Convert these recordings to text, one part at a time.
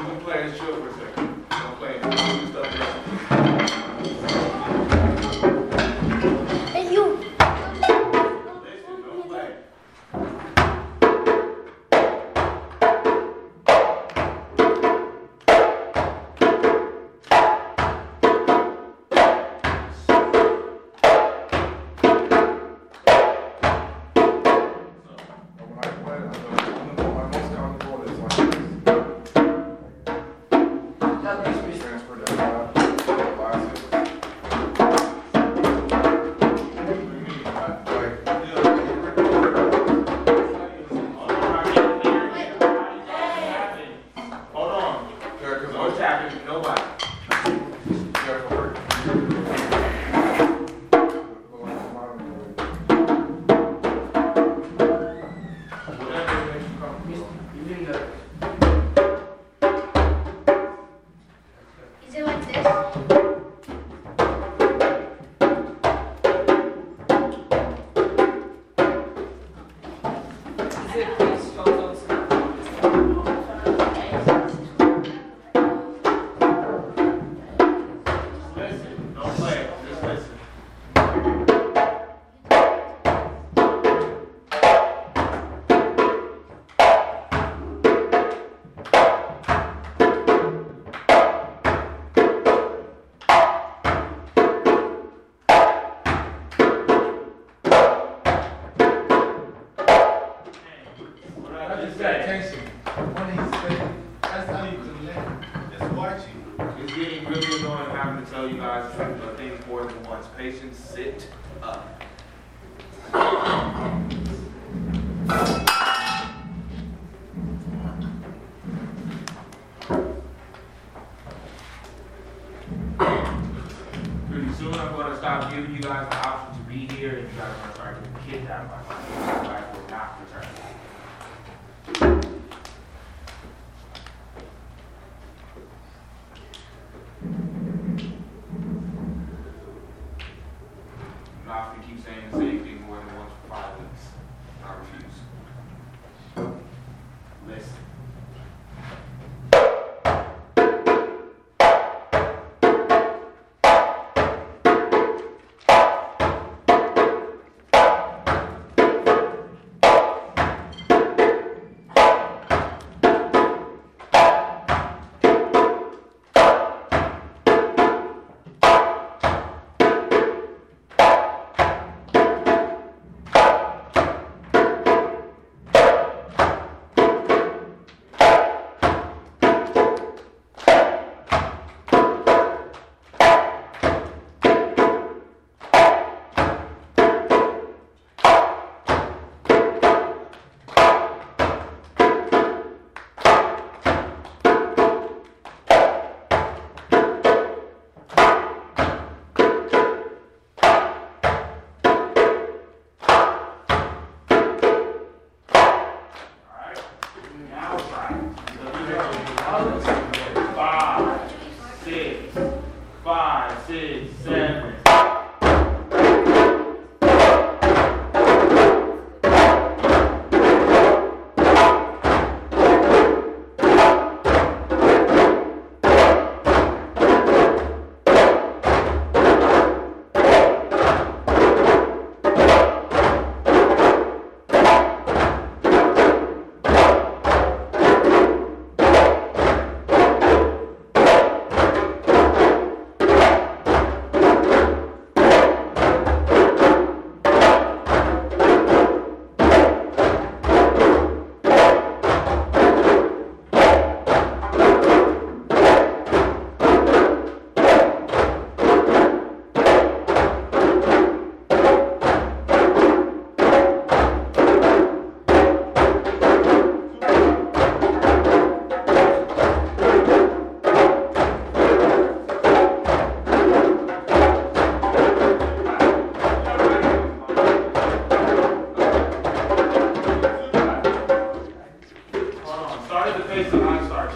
We'll play for a second? Patience, sit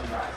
Christ.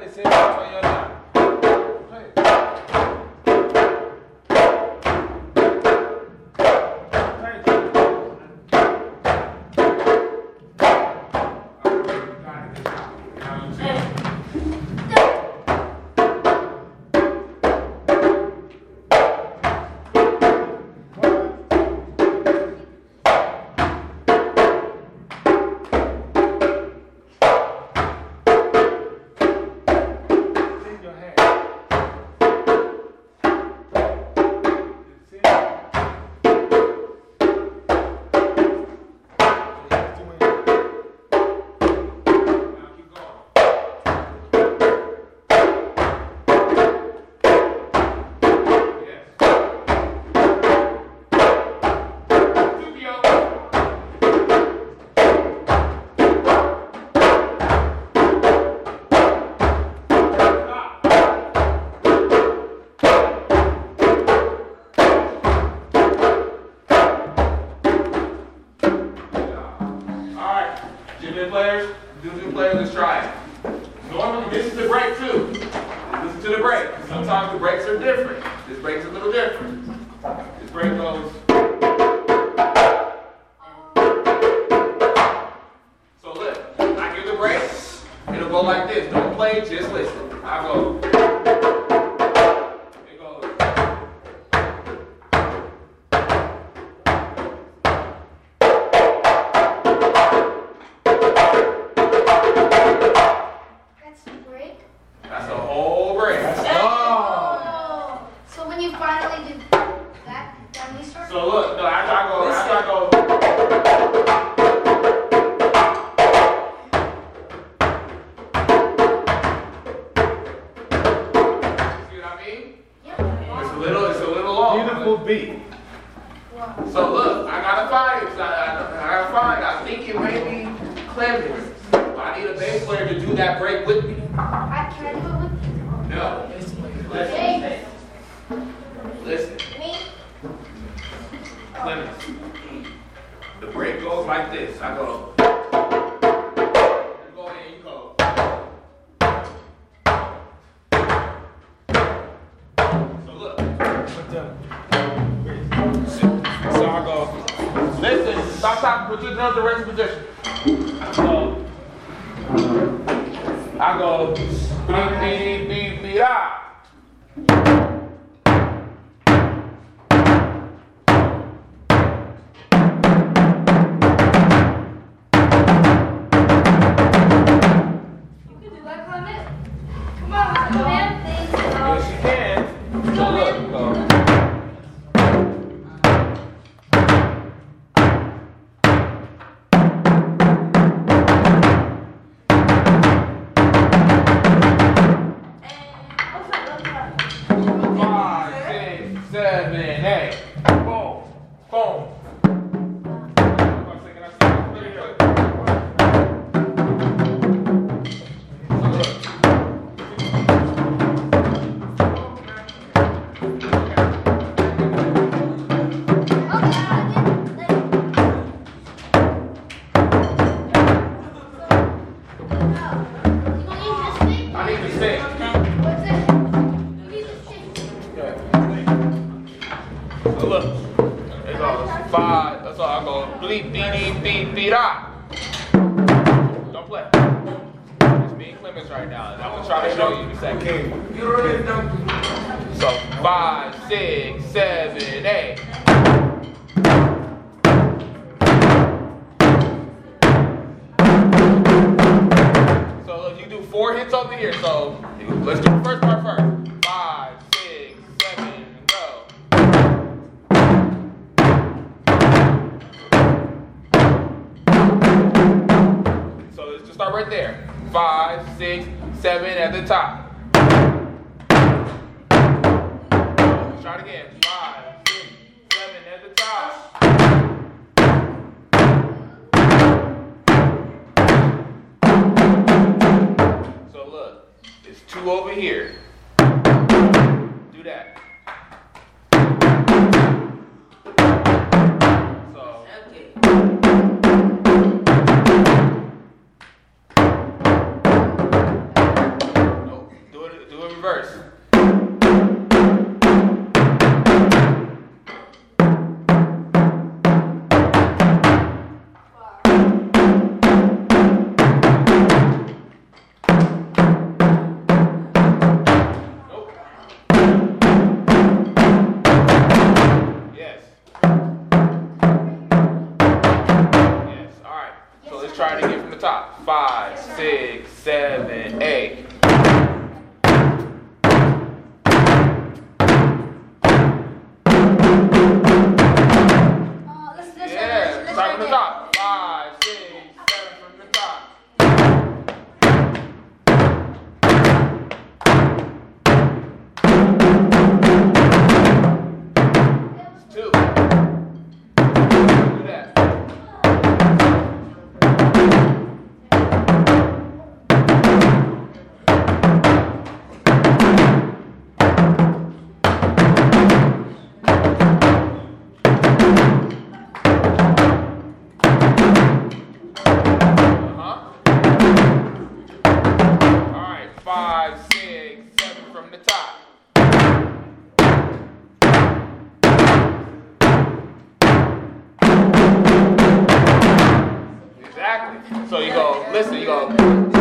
de ser española. Excelente, excelente. Agora. two over here. Do that. five, six, seven from the top. Exactly. So you go, listen, you go.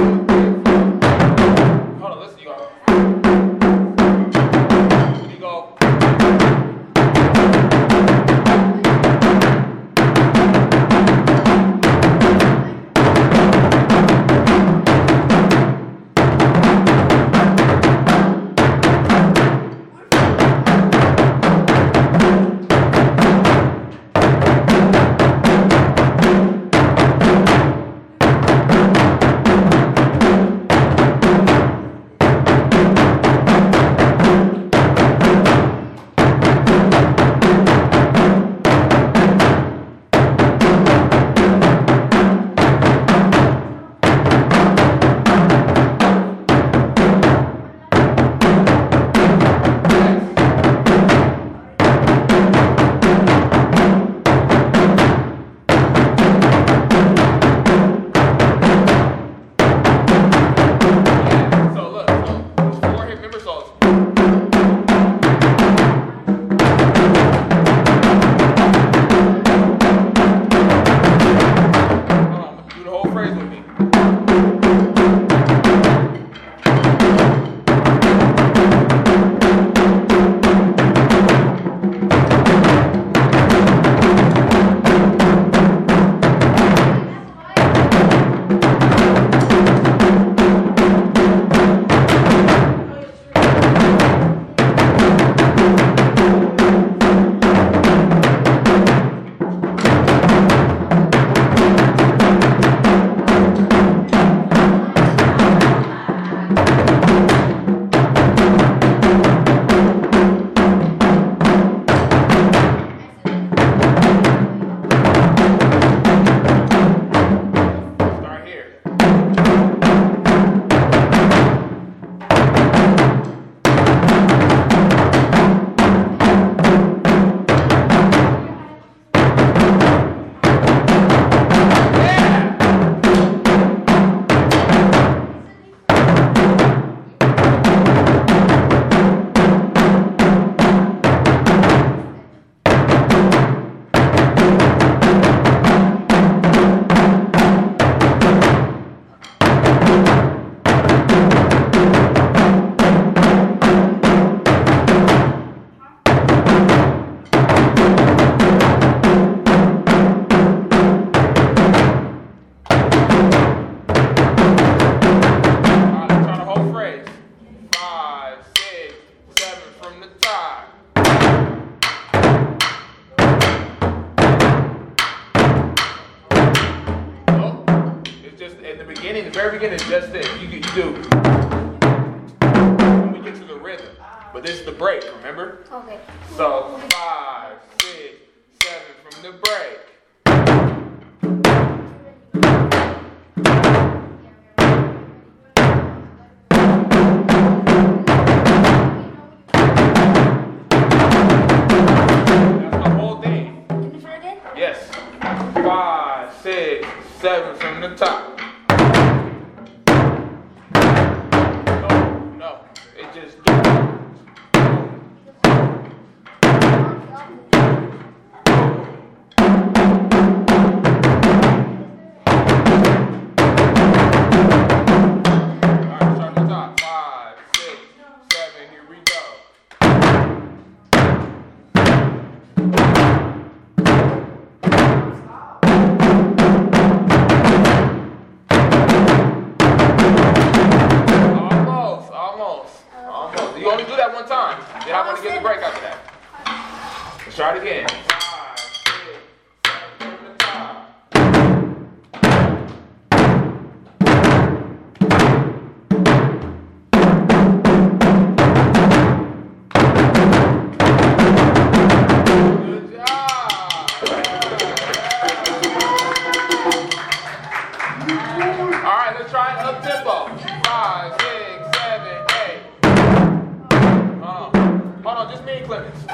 beginning, the very beginning is just this. You, you do. When we get to the rhythm. But this is the break, remember? Okay. So, five, six, seven from the break.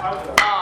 Out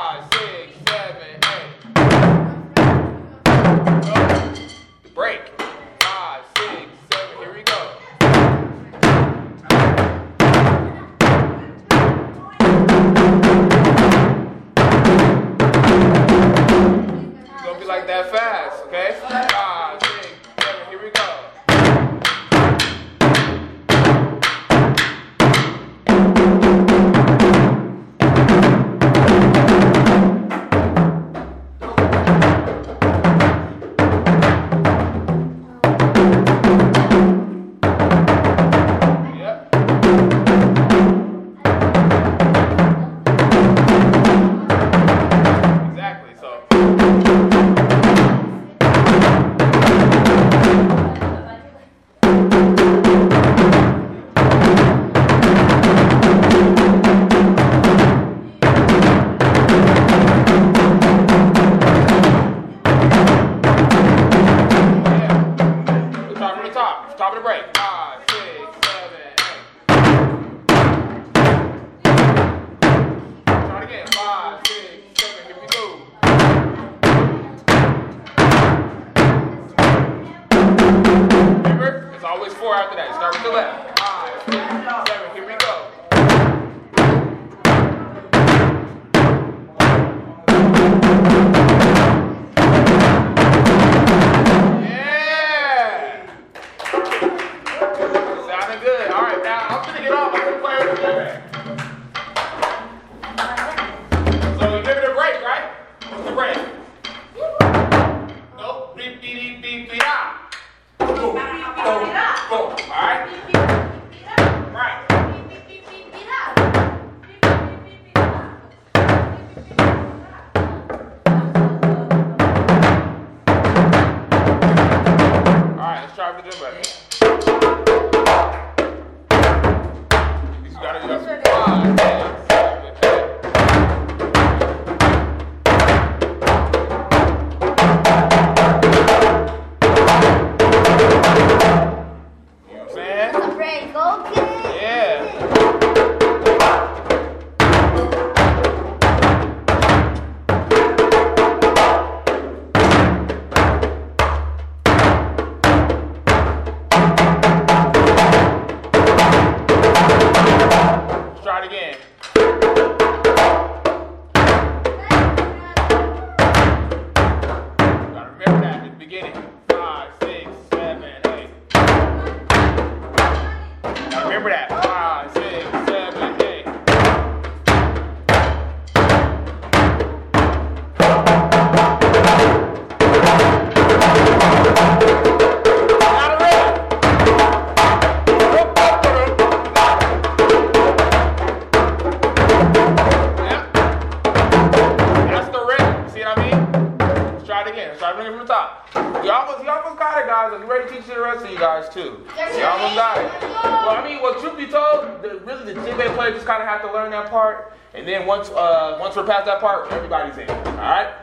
part, and then once, uh, once we're past that part, everybody's in. All right?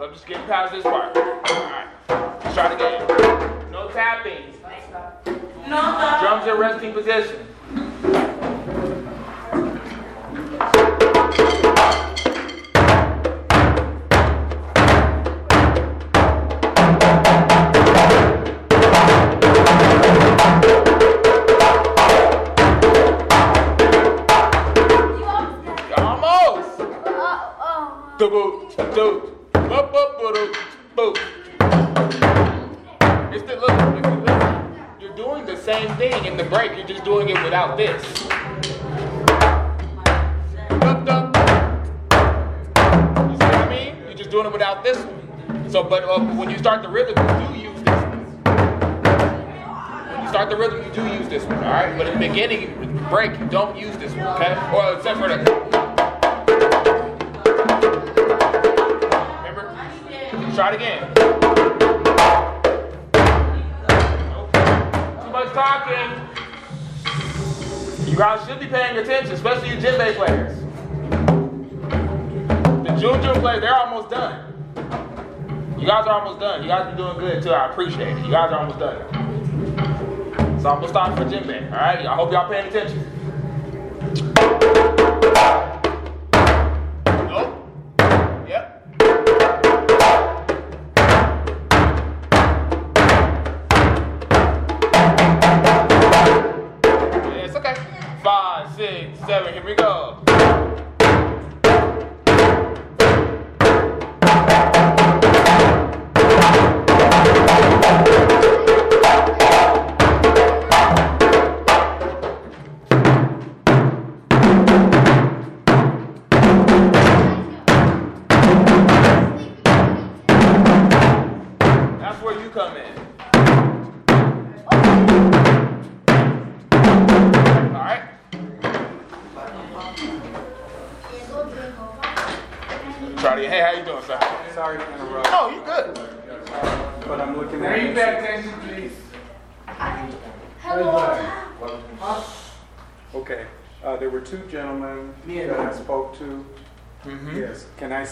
I'm just getting past this part. All right. Let's try it again. No tapping. No. tapping. Drums in resting position. Double, double, You're doing the same thing in the break. You're just doing it without this. You see what I mean? You're just doing it without this one. So, but uh, when you start the rhythm, you do use this one. When you start the rhythm, you do use this one, all right? But in the beginning, break, don't use this one, okay? Or except for the. Try it again. Too much talking. You guys should be paying attention, especially you djembe players. The Junjun players, they're almost done. You guys are almost done. You guys are doing good too. I appreciate it. You guys are almost done. So I'm gonna start for djembe. All right. I hope y'all paying attention.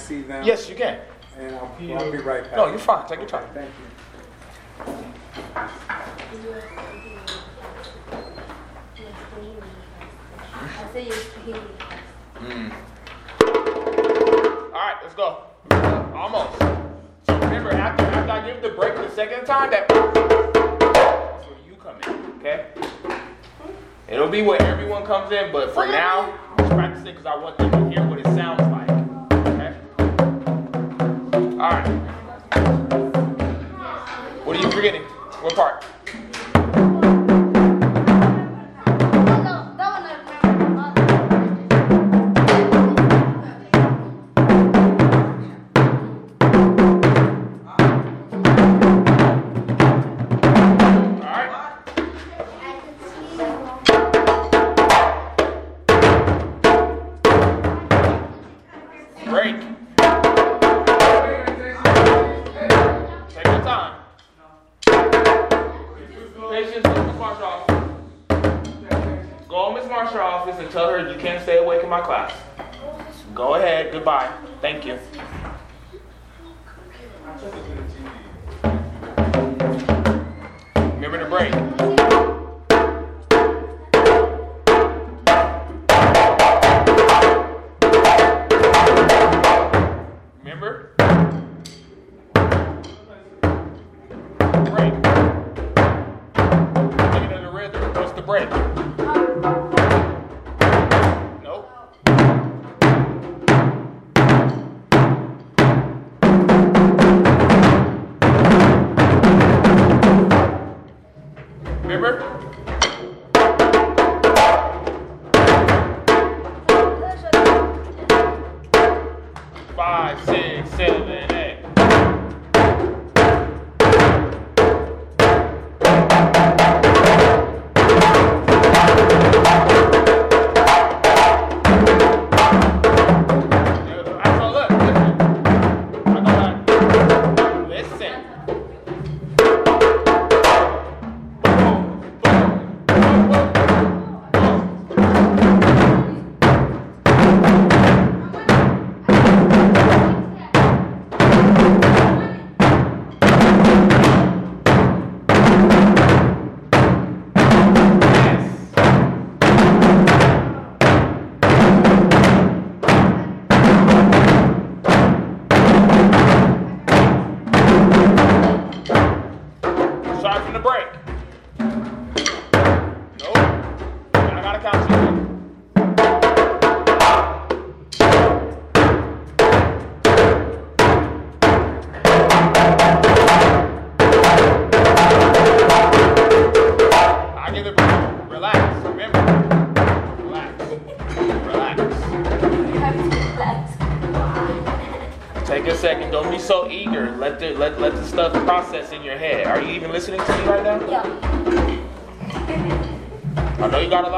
See them? Yes, you can. And I'll, I'll be right back. No, you're fine. Take your time. Thank you. I say you're speaking. Mm. All right, let's go. Almost. So remember, after, after I give the break the second time, that that's where you come in, okay? It'll be where everyone comes in, but for now, just practice it because I want them to hear All right.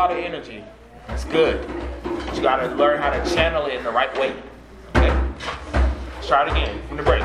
Lot of energy. It's good. But you gotta learn how to channel it in the right way. Okay? Let's try it again from the break.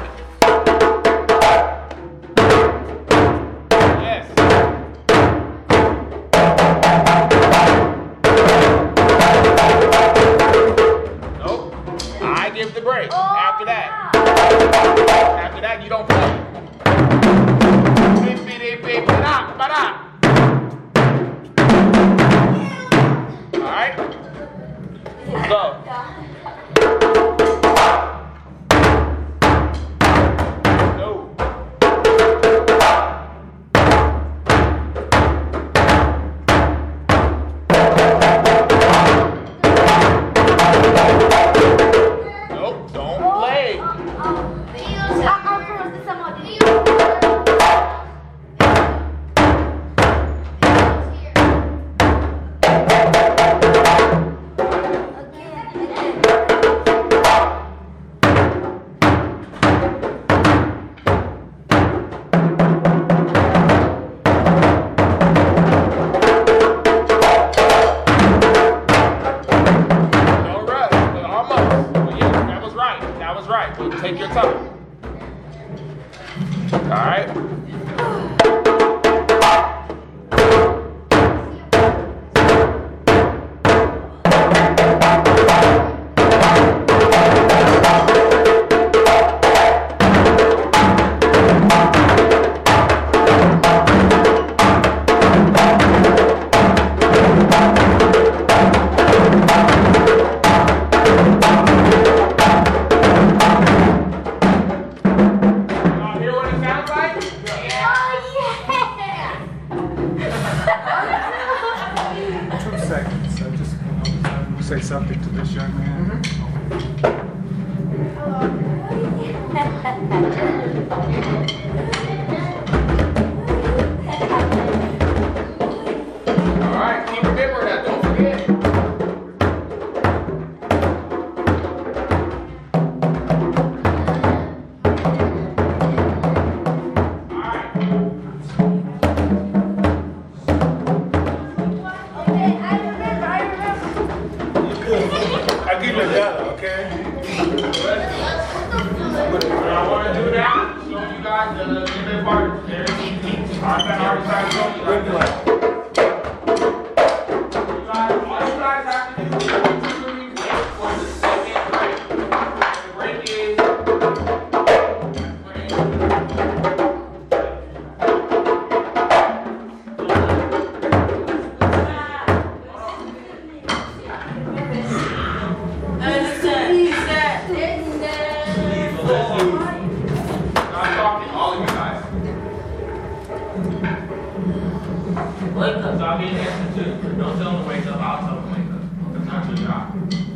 Wake up, dog. Don't tell them to wake up. I'll tell them to wake up. That's not your job.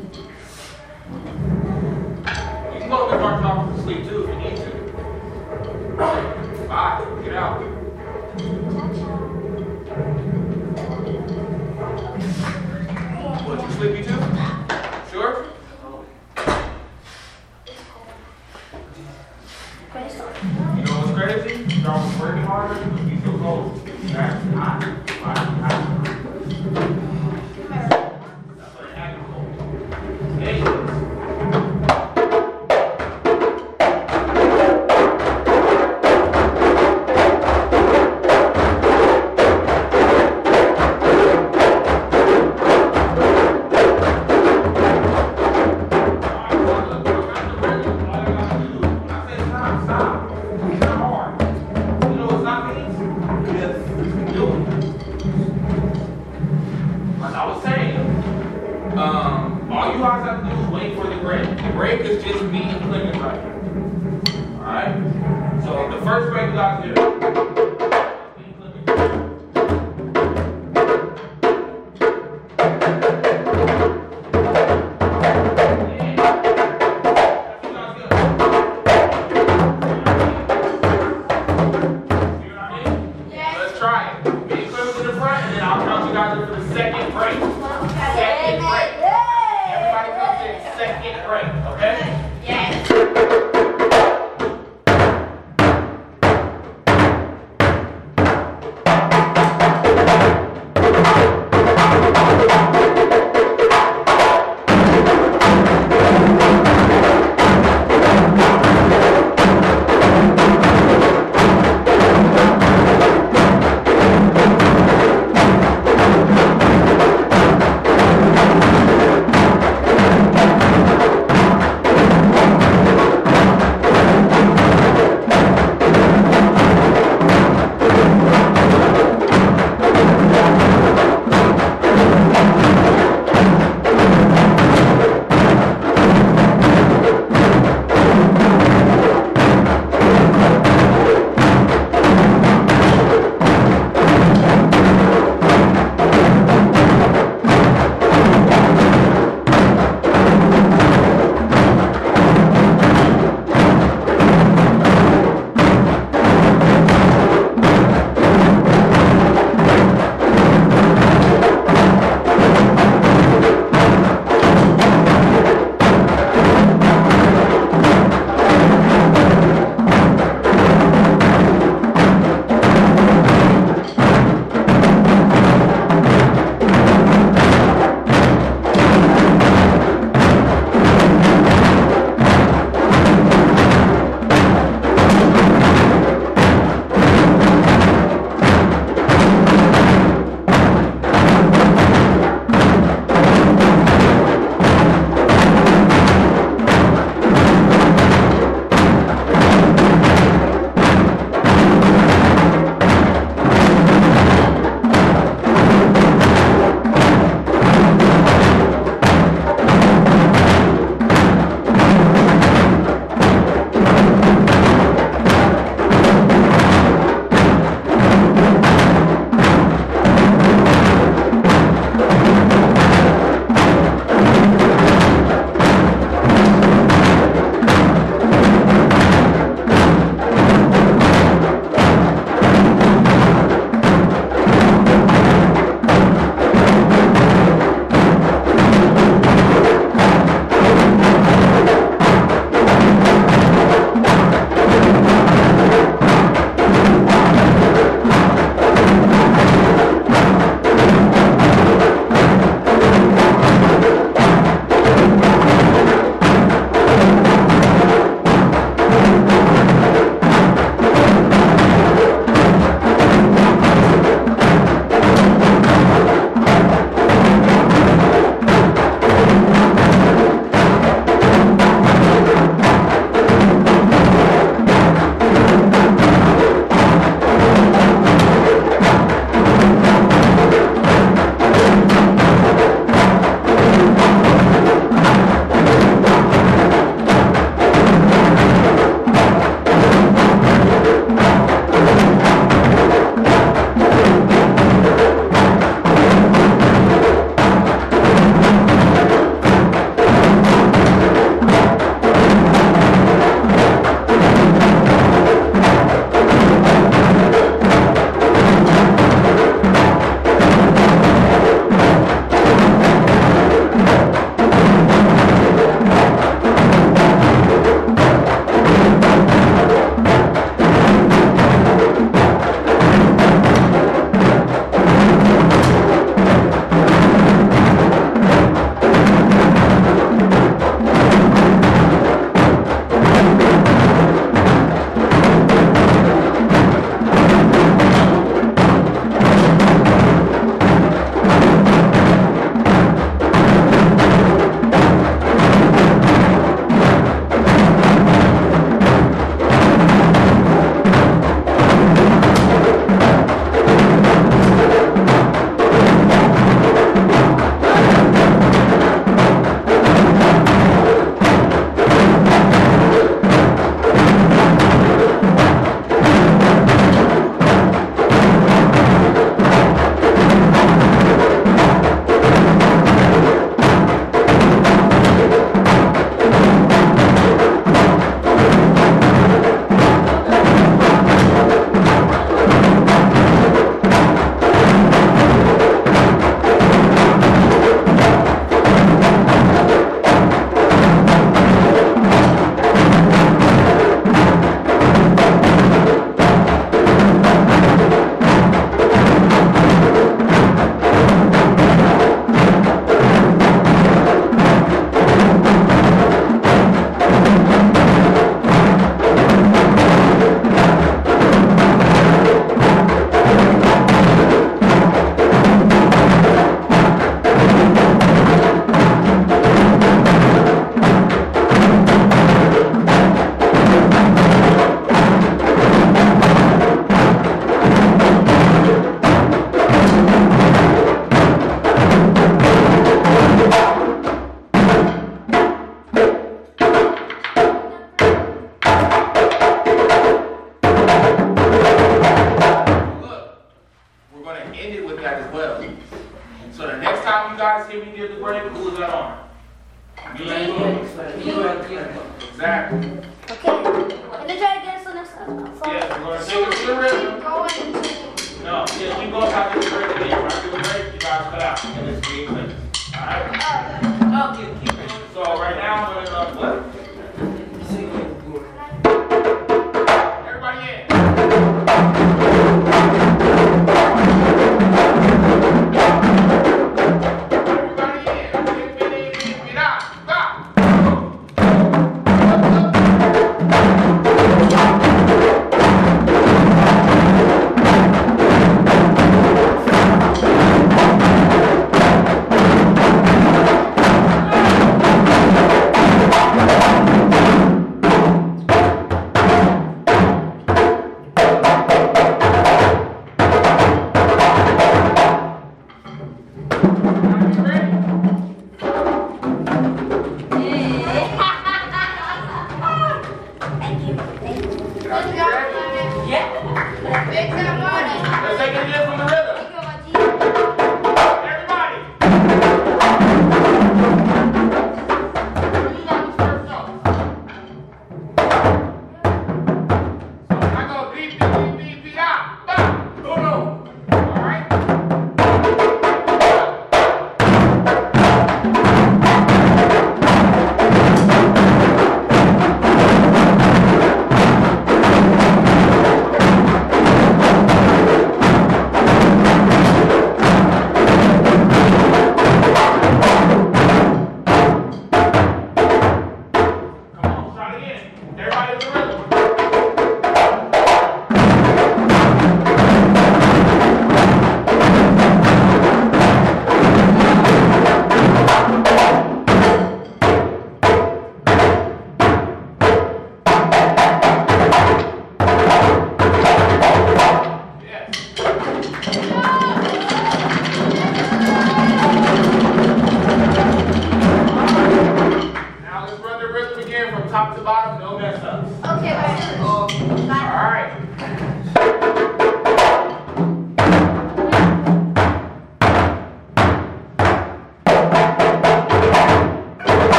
right.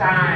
All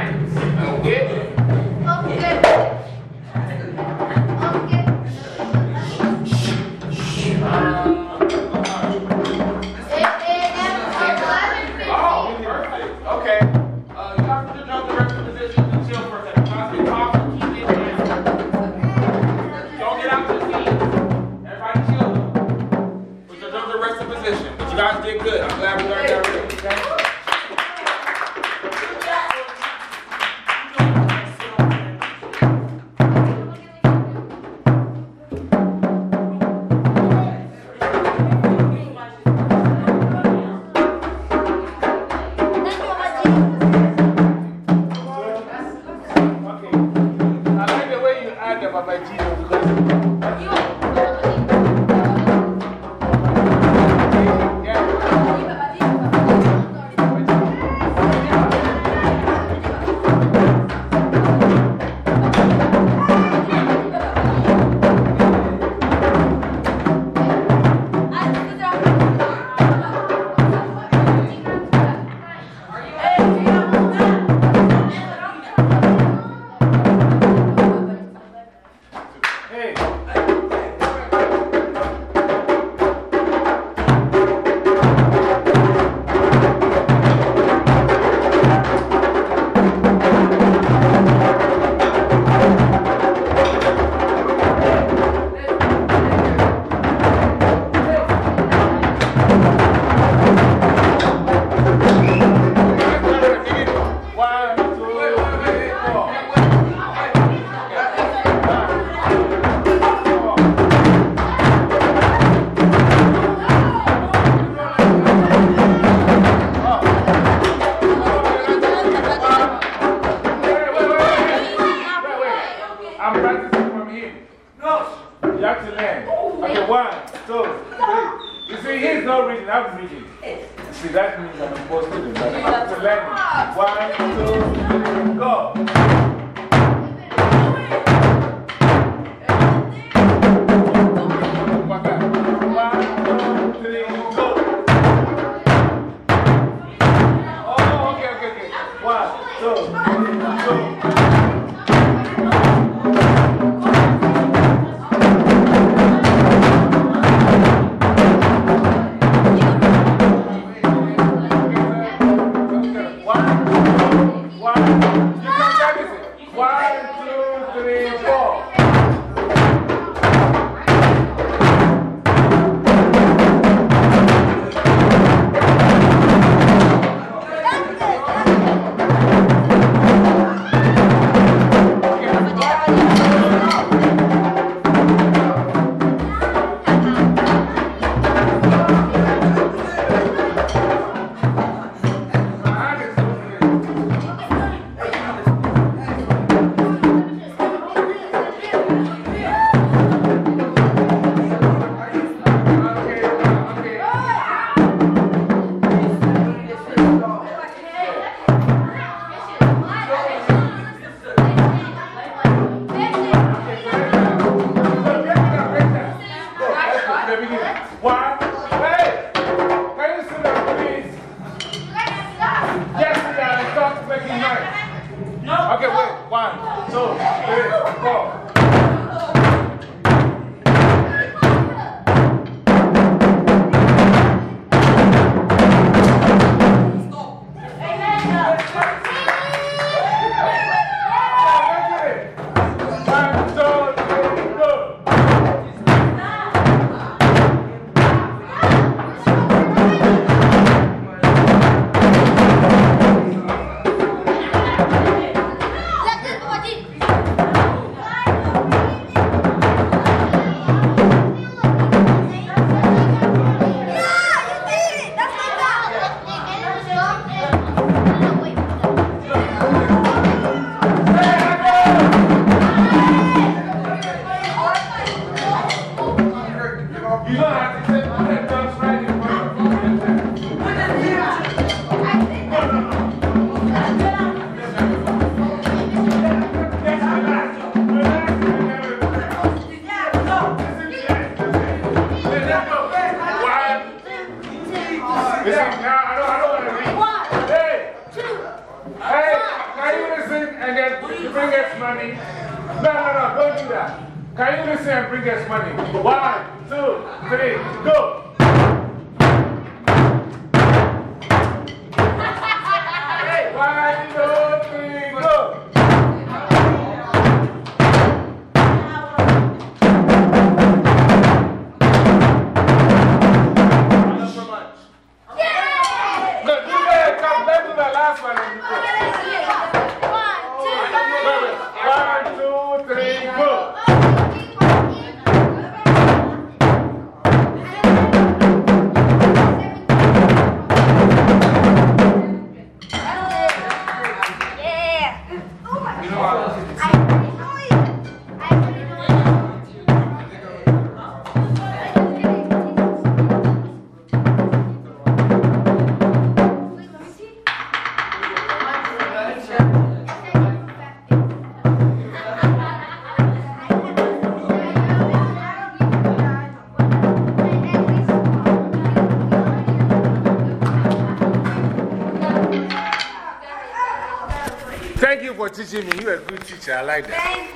for teaching me. You're a good teacher. I like that.